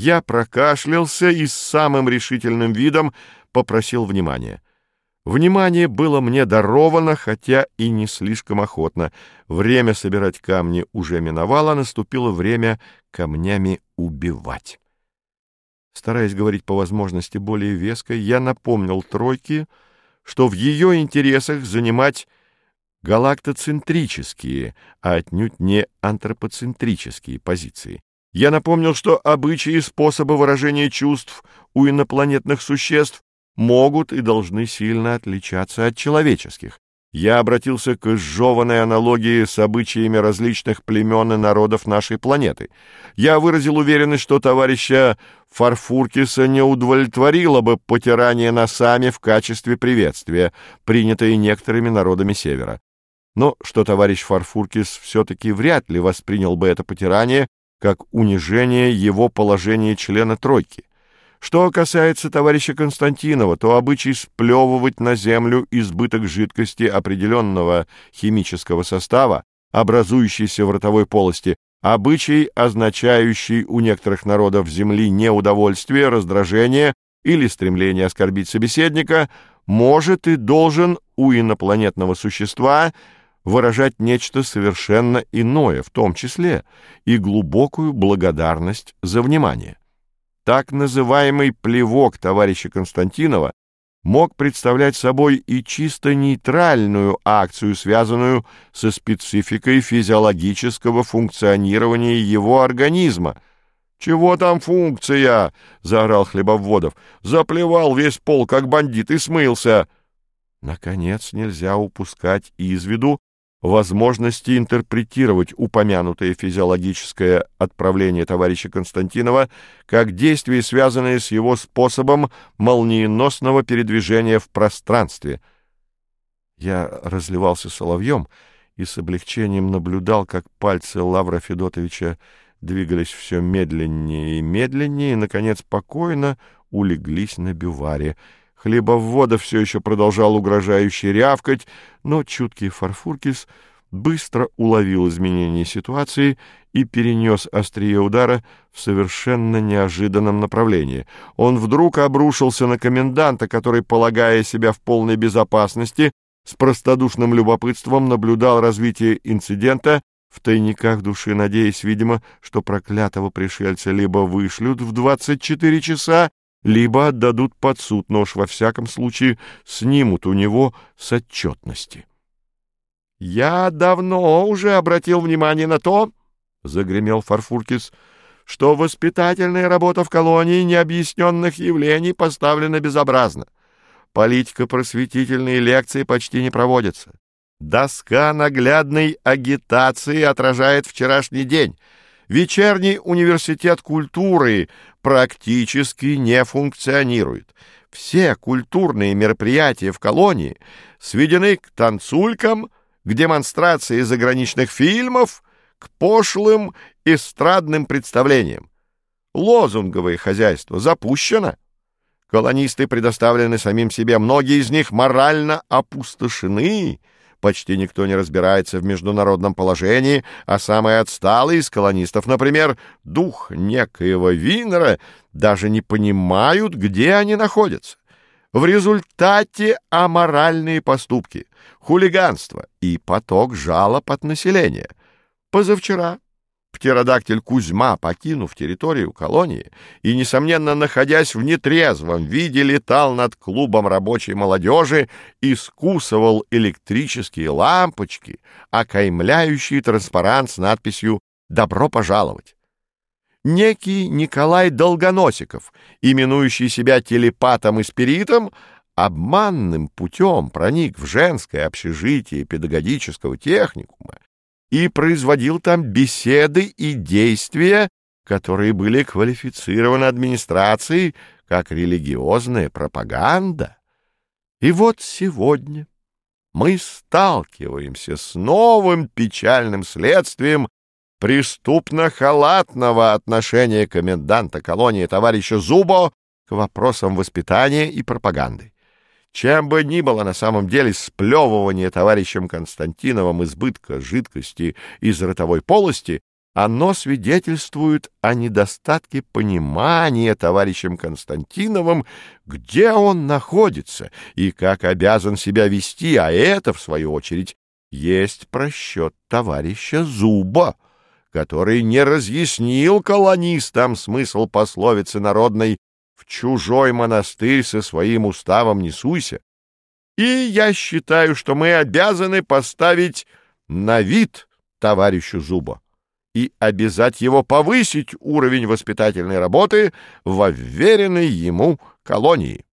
Я прокашлялся и с самым решительным видом попросил внимания. Внимание было мне даровано, хотя и не слишком охотно. Время собирать камни уже миновало, наступило время камнями убивать. Стараясь говорить по возможности более веско, я напомнил тройке, что в ее интересах занимать галактоцентрические, а отнюдь не антропоцентрические позиции. Я напомнил, что обычаи и способы выражения чувств у инопланетных существ могут и должны сильно отличаться от человеческих. Я обратился к изжеванной аналогии с обычаями различных племен и народов нашей планеты. Я выразил уверенность, что товарища Фарфуркиса не удовлетворило бы потирание носами в качестве приветствия, принятое некоторыми народами Севера. Но что товарищ Фарфуркис все-таки вряд ли воспринял бы это потирание как унижение его положения члена тройки. Что касается товарища Константинова, то обычай сплевывать на землю избыток жидкости определенного химического состава, образующийся в ротовой полости, обычай, означающий у некоторых народов Земли неудовольствие, раздражение или стремление оскорбить собеседника, может и должен у инопланетного существа – выражать нечто совершенно иное, в том числе и глубокую благодарность за внимание. Так называемый плевок товарища Константинова мог представлять собой и чисто нейтральную акцию, связанную со спецификой физиологического функционирования его организма. «Чего там функция?» — заорал Хлебоводов. «Заплевал весь пол, как бандит, и смылся». Наконец, нельзя упускать из виду возможности интерпретировать упомянутое физиологическое отправление товарища Константинова как действие, связанное с его способом молниеносного передвижения в пространстве. Я разливался соловьем и с облегчением наблюдал, как пальцы Лавра Федотовича двигались все медленнее и медленнее, и, наконец, спокойно улеглись на бюваре — Хлебовода все еще продолжал угрожающе рявкать, но чуткий Фарфуркис быстро уловил изменение ситуации и перенес острие удара в совершенно неожиданном направлении. Он вдруг обрушился на коменданта, который, полагая себя в полной безопасности, с простодушным любопытством наблюдал развитие инцидента, в тайниках души надеясь, видимо, что проклятого пришельца либо вышлют в 24 часа, либо отдадут под суд, но уж во всяком случае снимут у него с отчетности. «Я давно уже обратил внимание на то, — загремел Фарфуркис, — что воспитательная работа в колонии необъясненных явлений поставлена безобразно. Политика просветительные лекции почти не проводится. Доска наглядной агитации отражает вчерашний день — Вечерний университет культуры практически не функционирует. Все культурные мероприятия в колонии сведены к танцулькам, к демонстрации заграничных фильмов, к пошлым эстрадным представлениям. Лозунговое хозяйство запущено. Колонисты предоставлены самим себе, многие из них морально опустошены, почти никто не разбирается в международном положении, а самые отсталые из колонистов, например, дух некоего Винера, даже не понимают, где они находятся. В результате аморальные поступки, хулиганство и поток жалоб от населения. Позавчера Птеродактиль Кузьма, покинув территорию колонии и, несомненно, находясь в нетрезвом виде, летал над клубом рабочей молодежи и скусывал электрические лампочки, окаймляющие транспарант с надписью «Добро пожаловать». Некий Николай Долгоносиков, именующий себя телепатом и спиритом, обманным путем проник в женское общежитие педагогического техникума и производил там беседы и действия, которые были квалифицированы администрацией как религиозная пропаганда. И вот сегодня мы сталкиваемся с новым печальным следствием преступно-халатного отношения коменданта колонии товарища Зубо к вопросам воспитания и пропаганды. Чем бы ни было на самом деле сплевывание товарищем Константиновым избытка жидкости из ротовой полости, Оно свидетельствует о недостатке понимания товарищем Константиновым, где он находится и как обязан себя вести, а это, в свою очередь, есть просчет товарища Зуба, который не разъяснил колонистам смысл пословицы народной «в чужой монастырь со своим уставом не суйся». И я считаю, что мы обязаны поставить на вид товарищу Зуба и обязать его повысить уровень воспитательной работы во вверенной ему колонии.